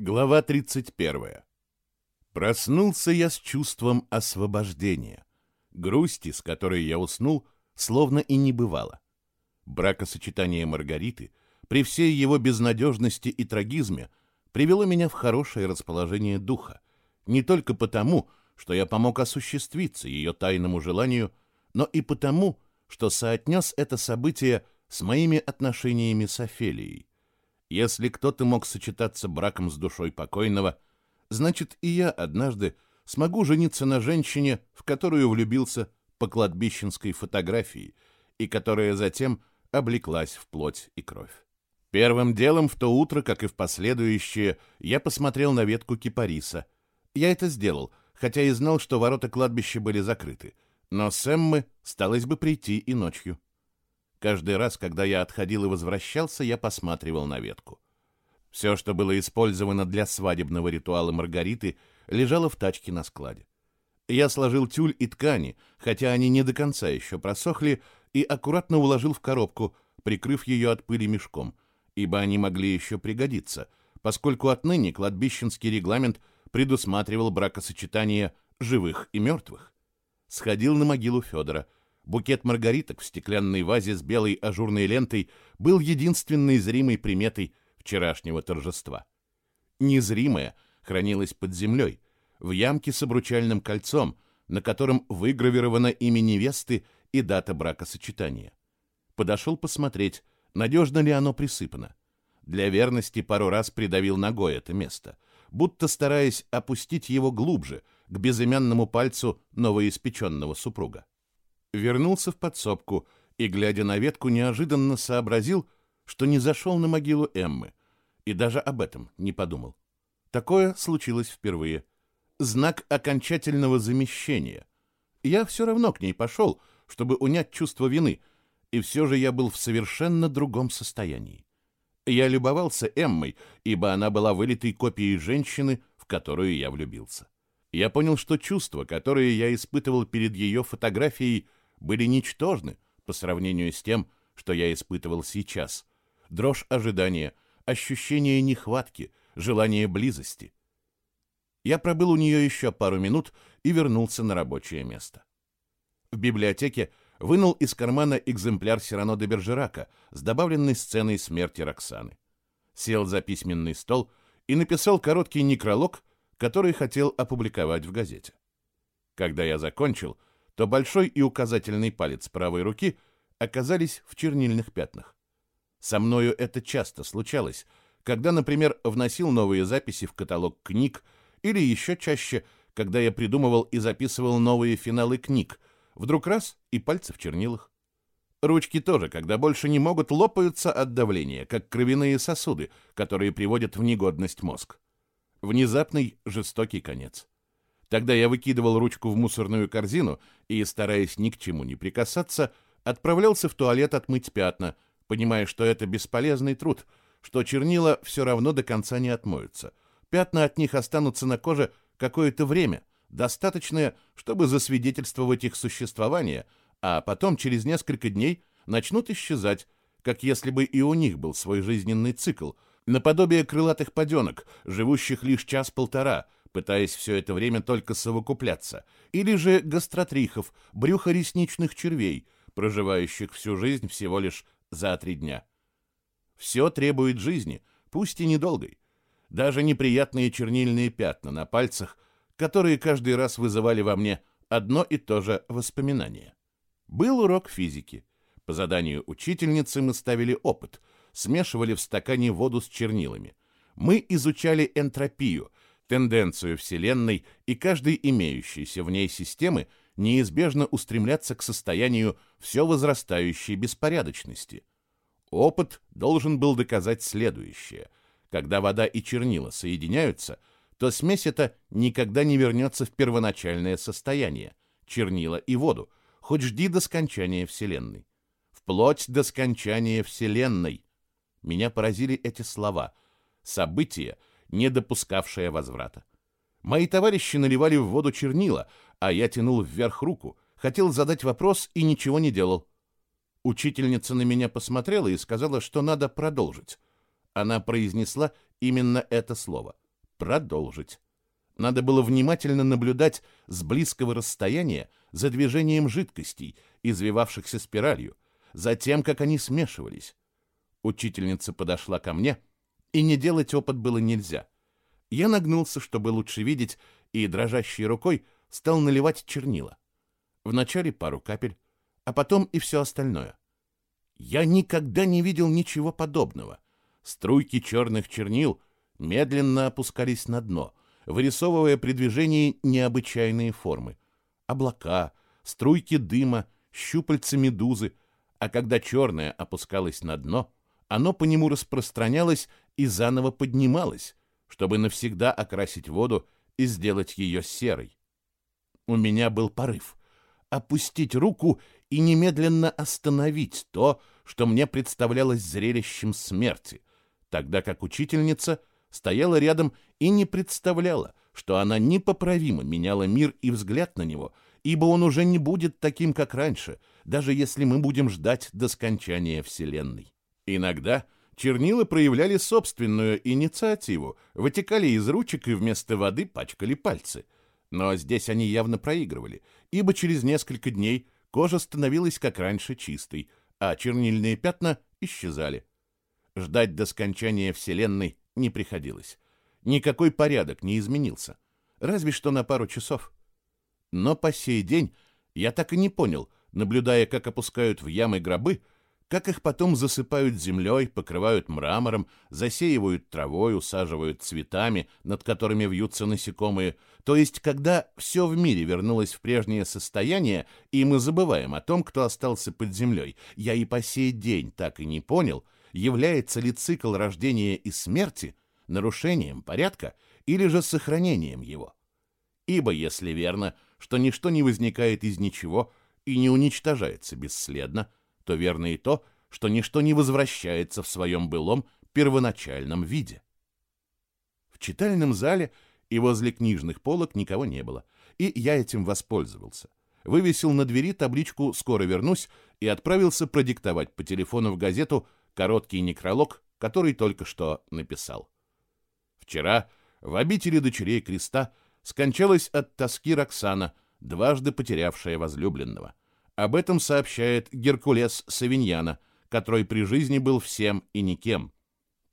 Глава 31. Проснулся я с чувством освобождения. Грусти, с которой я уснул, словно и не бывало. Бракосочетание Маргариты, при всей его безнадежности и трагизме, привело меня в хорошее расположение духа, не только потому, что я помог осуществиться ее тайному желанию, но и потому, что соотнес это событие с моими отношениями с Офелией. Если кто-то мог сочетаться браком с душой покойного, значит и я однажды смогу жениться на женщине, в которую влюбился по кладбищенской фотографии и которая затем облеклась в плоть и кровь. Первым делом в то утро, как и в последующие, я посмотрел на ветку кипариса. Я это сделал, хотя и знал, что ворота кладбища были закрыты, но с Эммы сталось бы прийти и ночью. Каждый раз, когда я отходил и возвращался, я посматривал на ветку. Все, что было использовано для свадебного ритуала Маргариты, лежало в тачке на складе. Я сложил тюль и ткани, хотя они не до конца еще просохли, и аккуратно уложил в коробку, прикрыв ее от пыли мешком, ибо они могли еще пригодиться, поскольку отныне кладбищенский регламент предусматривал бракосочетание живых и мертвых. Сходил на могилу Федора — Букет маргариток в стеклянной вазе с белой ажурной лентой был единственной зримой приметой вчерашнего торжества. Незримое хранилось под землей, в ямке с обручальным кольцом, на котором выгравировано имя невесты и дата бракосочетания. Подошел посмотреть, надежно ли оно присыпано. Для верности пару раз придавил ногой это место, будто стараясь опустить его глубже, к безымянному пальцу новоиспеченного супруга вернулся в подсобку и, глядя на ветку, неожиданно сообразил, что не зашел на могилу Эммы, и даже об этом не подумал. Такое случилось впервые. Знак окончательного замещения. Я все равно к ней пошел, чтобы унять чувство вины, и все же я был в совершенно другом состоянии. Я любовался Эммой, ибо она была вылитой копией женщины, в которую я влюбился. Я понял, что чувства, которые я испытывал перед ее фотографией, были ничтожны по сравнению с тем, что я испытывал сейчас. Дрожь ожидания, ощущение нехватки, желание близости. Я пробыл у нее еще пару минут и вернулся на рабочее место. В библиотеке вынул из кармана экземпляр Сирано де Бержерака с добавленной сценой смерти Роксаны. Сел за письменный стол и написал короткий некролог, который хотел опубликовать в газете. Когда я закончил, то большой и указательный палец правой руки оказались в чернильных пятнах. Со мною это часто случалось, когда, например, вносил новые записи в каталог книг, или еще чаще, когда я придумывал и записывал новые финалы книг, вдруг раз и пальцы в чернилах. Ручки тоже, когда больше не могут, лопаются от давления, как кровяные сосуды, которые приводят в негодность мозг. Внезапный жестокий конец. Тогда я выкидывал ручку в мусорную корзину и, стараясь ни к чему не прикасаться, отправлялся в туалет отмыть пятна, понимая, что это бесполезный труд, что чернила все равно до конца не отмоются. Пятна от них останутся на коже какое-то время, достаточное, чтобы засвидетельствовать их существование, а потом через несколько дней начнут исчезать, как если бы и у них был свой жизненный цикл, наподобие крылатых паденок, живущих лишь час-полтора — пытаясь все это время только совокупляться, или же гастротрихов, брюхоресничных червей, проживающих всю жизнь всего лишь за три дня. Все требует жизни, пусть и недолгой. Даже неприятные чернильные пятна на пальцах, которые каждый раз вызывали во мне одно и то же воспоминание. Был урок физики. По заданию учительницы мы ставили опыт, смешивали в стакане воду с чернилами. Мы изучали энтропию, тенденцию Вселенной и каждой имеющейся в ней системы неизбежно устремляться к состоянию все возрастающей беспорядочности. Опыт должен был доказать следующее. Когда вода и чернила соединяются, то смесь эта никогда не вернется в первоначальное состояние, чернила и воду, хоть жди до скончания Вселенной. Вплоть до скончания Вселенной. Меня поразили эти слова. События, не допускавшая возврата. Мои товарищи наливали в воду чернила, а я тянул вверх руку, хотел задать вопрос и ничего не делал. Учительница на меня посмотрела и сказала, что надо продолжить. Она произнесла именно это слово продолжить. Надо было внимательно наблюдать с близкого расстояния за движением жидкостей, извивавшихся спиралью, за тем, как они смешивались. Учительница подошла ко мне, и не делать опыт было нельзя. Я нагнулся, чтобы лучше видеть, и дрожащей рукой стал наливать чернила. Вначале пару капель, а потом и все остальное. Я никогда не видел ничего подобного. Струйки черных чернил медленно опускались на дно, вырисовывая при движении необычайные формы. Облака, струйки дыма, щупальца медузы, а когда черное опускалось на дно, оно по нему распространялось и заново поднималось, чтобы навсегда окрасить воду и сделать ее серой. У меня был порыв опустить руку и немедленно остановить то, что мне представлялось зрелищем смерти, тогда как учительница стояла рядом и не представляла, что она непоправимо меняла мир и взгляд на него, ибо он уже не будет таким, как раньше, даже если мы будем ждать до скончания Вселенной. Иногда чернила проявляли собственную инициативу, вытекали из ручек и вместо воды пачкали пальцы. Но здесь они явно проигрывали, ибо через несколько дней кожа становилась как раньше чистой, а чернильные пятна исчезали. Ждать до скончания Вселенной не приходилось. Никакой порядок не изменился, разве что на пару часов. Но по сей день я так и не понял, наблюдая, как опускают в ямы гробы, как их потом засыпают землей, покрывают мрамором, засеивают травой, усаживают цветами, над которыми вьются насекомые, то есть когда все в мире вернулось в прежнее состояние, и мы забываем о том, кто остался под землей, я и по сей день так и не понял, является ли цикл рождения и смерти нарушением порядка или же сохранением его. Ибо если верно, что ничто не возникает из ничего и не уничтожается бесследно, то верно и то, что ничто не возвращается в своем былом первоначальном виде. В читальном зале и возле книжных полок никого не было, и я этим воспользовался. Вывесил на двери табличку «Скоро вернусь» и отправился продиктовать по телефону в газету короткий некролог, который только что написал. Вчера в обители дочерей креста скончалась от тоски Роксана, дважды потерявшая возлюбленного. Об этом сообщает Геркулес Савиньяна, который при жизни был всем и никем.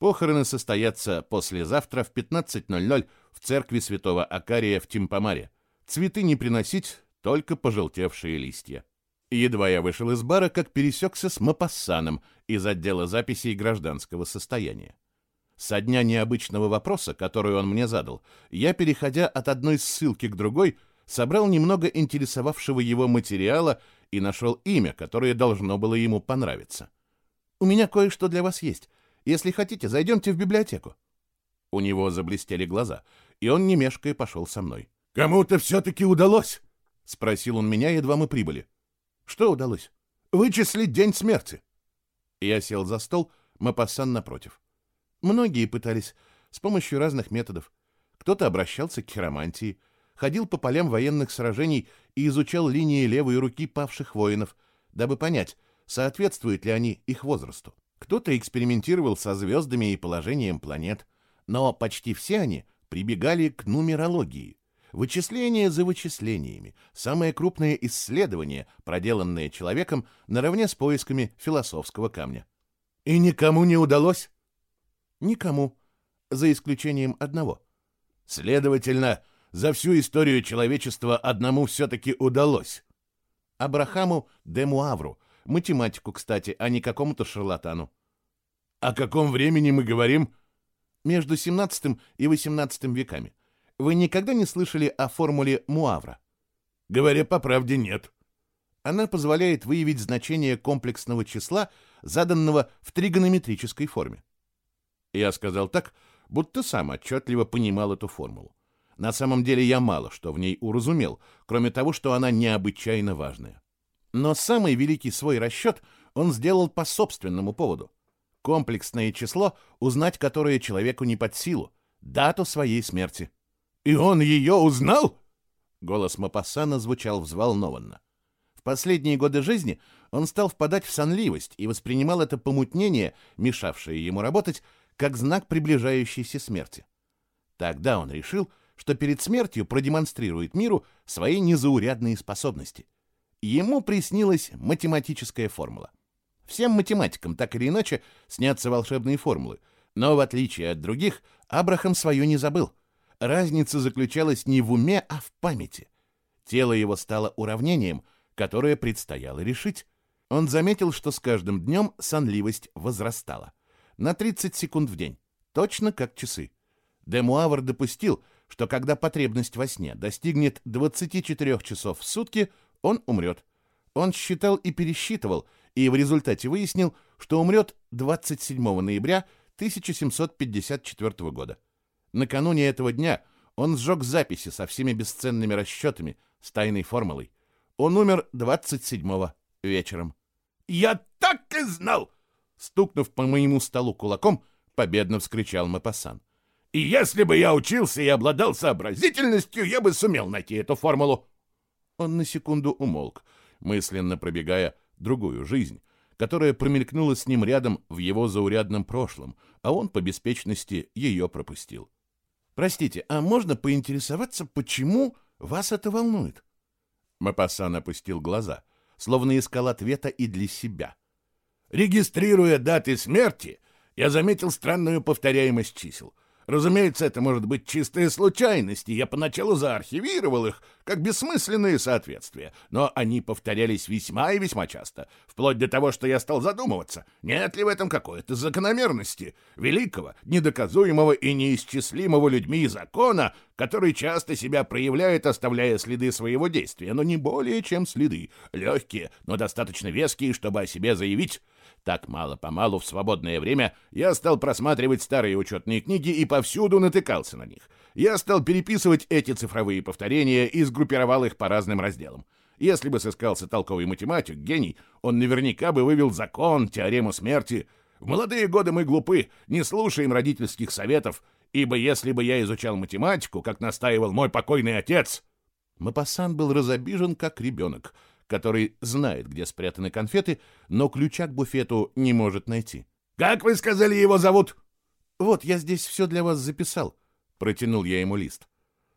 Похороны состоятся послезавтра в 15.00 в церкви святого Акария в Тимпомаре. Цветы не приносить, только пожелтевшие листья. Едва я вышел из бара, как пересекся с Мапассаном из отдела записей гражданского состояния. Со дня необычного вопроса, который он мне задал, я, переходя от одной ссылки к другой, собрал немного интересовавшего его материала и нашел имя, которое должно было ему понравиться. «У меня кое-что для вас есть. Если хотите, зайдемте в библиотеку». У него заблестели глаза, и он, не мешкая, пошел со мной. «Кому-то все-таки удалось?» — спросил он меня, едва мы прибыли. «Что удалось?» «Вычислить день смерти». Я сел за стол, Мапассан напротив. Многие пытались, с помощью разных методов. Кто-то обращался к хиромантии, ходил по полям военных сражений и изучал линии левой руки павших воинов, дабы понять, соответствуют ли они их возрасту. Кто-то экспериментировал со звездами и положением планет, но почти все они прибегали к нумерологии. Вычисления за вычислениями, самое крупное исследование, проделанное человеком наравне с поисками философского камня. И никому не удалось? Никому, за исключением одного. Следовательно, за всю историю человечества одному все-таки удалось. Абрахаму де Муавру, математику, кстати, а не какому-то шарлатану. О каком времени мы говорим? Между 17 и 18 веками. Вы никогда не слышали о формуле Муавра? Говоря по правде, нет. Она позволяет выявить значение комплексного числа, заданного в тригонометрической форме. Я сказал так, будто сам отчетливо понимал эту формулу. На самом деле я мало что в ней уразумел, кроме того, что она необычайно важная. Но самый великий свой расчет он сделал по собственному поводу. Комплексное число, узнать которое человеку не под силу, дату своей смерти. «И он ее узнал?» Голос Мапассана звучал взволнованно. В последние годы жизни он стал впадать в сонливость и воспринимал это помутнение, мешавшее ему работать, как знак приближающейся смерти. Тогда он решил, что перед смертью продемонстрирует миру свои незаурядные способности. Ему приснилась математическая формула. Всем математикам так или иначе снятся волшебные формулы, но в отличие от других, Абрахам свою не забыл. Разница заключалась не в уме, а в памяти. Тело его стало уравнением, которое предстояло решить. Он заметил, что с каждым днем сонливость возрастала. На 30 секунд в день, точно как часы. Демуавр допустил, что когда потребность во сне достигнет 24 часов в сутки, он умрет. Он считал и пересчитывал, и в результате выяснил, что умрет 27 ноября 1754 года. Накануне этого дня он сжег записи со всеми бесценными расчетами, с тайной формулой. Он умер 27-го вечером. «Я так и знал!» Стукнув по моему столу кулаком, победно вскричал Мапасан. И если бы я учился и обладал сообразительностью, я бы сумел найти эту формулу. Он на секунду умолк, мысленно пробегая другую жизнь, которая промелькнула с ним рядом в его заурядном прошлом, а он по беспечности ее пропустил. «Простите, а можно поинтересоваться, почему вас это волнует?» Мапасан опустил глаза, словно искал ответа и для себя. «Регистрируя даты смерти, я заметил странную повторяемость чисел — Разумеется, это может быть чистая случайность, и я поначалу заархивировал их, как бессмысленные соответствия, но они повторялись весьма и весьма часто, вплоть до того, что я стал задумываться, нет ли в этом какой-то закономерности, великого, недоказуемого и неисчислимого людьми закона, который часто себя проявляет, оставляя следы своего действия, но не более чем следы, легкие, но достаточно веские, чтобы о себе заявить, так мало-помалу в свободное время я стал просматривать старые учетные книги и повсюду натыкался на них. Я стал переписывать эти цифровые повторения и сгруппировал их по разным разделам. Если бы сыскался толковый математик, гений, он наверняка бы вывел закон, теорему смерти. В молодые годы мы глупы, не слушаем родительских советов, ибо если бы я изучал математику, как настаивал мой покойный отец... Мапассан был разобижен, как ребенок — который знает, где спрятаны конфеты, но ключа к буфету не может найти. «Как вы сказали, его зовут?» «Вот, я здесь все для вас записал», — протянул я ему лист.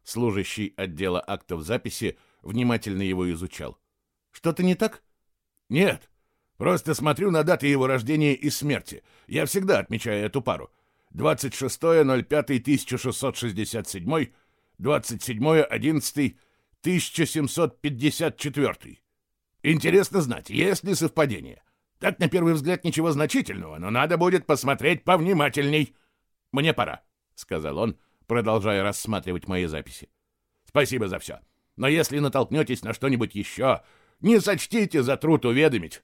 Служащий отдела актов записи внимательно его изучал. «Что-то не так?» «Нет, просто смотрю на даты его рождения и смерти. Я всегда отмечаю эту пару. 26.05.1667, 27.11.1754. Интересно знать, есть ли совпадение. Так, на первый взгляд, ничего значительного, но надо будет посмотреть повнимательней. Мне пора, — сказал он, продолжая рассматривать мои записи. Спасибо за все. Но если натолкнетесь на что-нибудь еще, не сочтите за труд уведомить.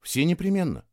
Все непременно.